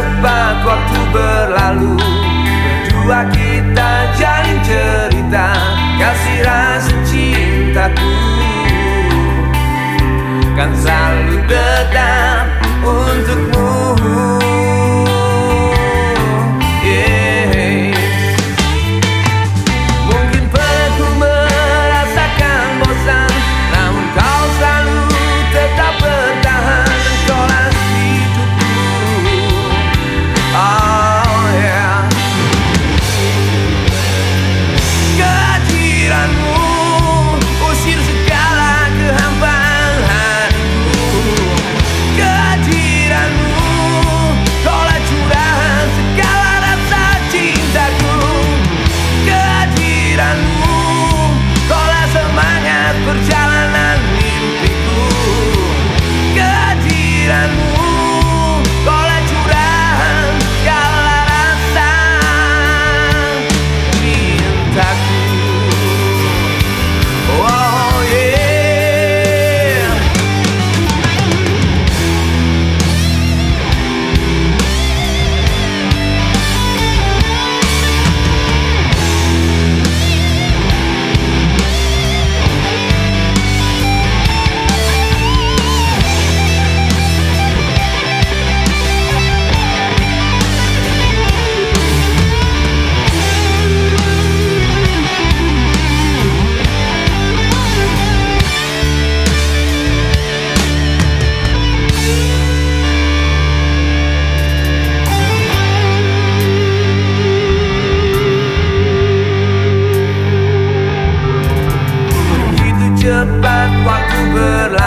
cepat waktu berlalu. Berdua kita jalin cerita Kasih rasa cintaku. Kan selalu tetap untukmu.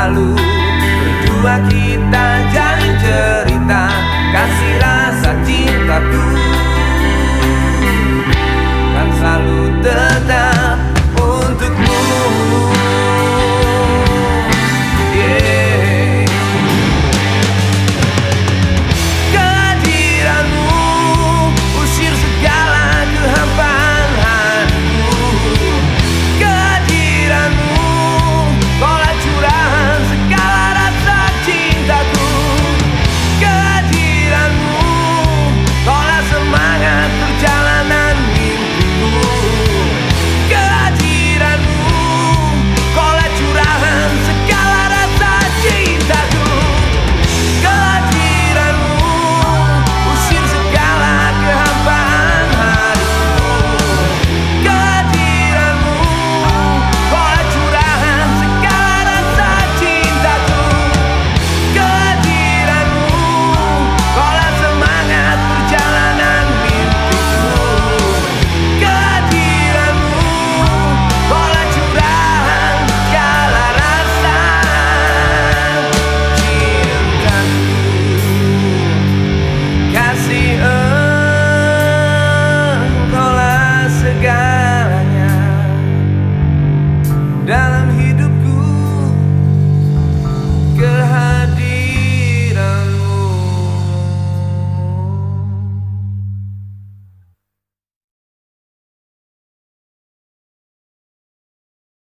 lalu berdua kita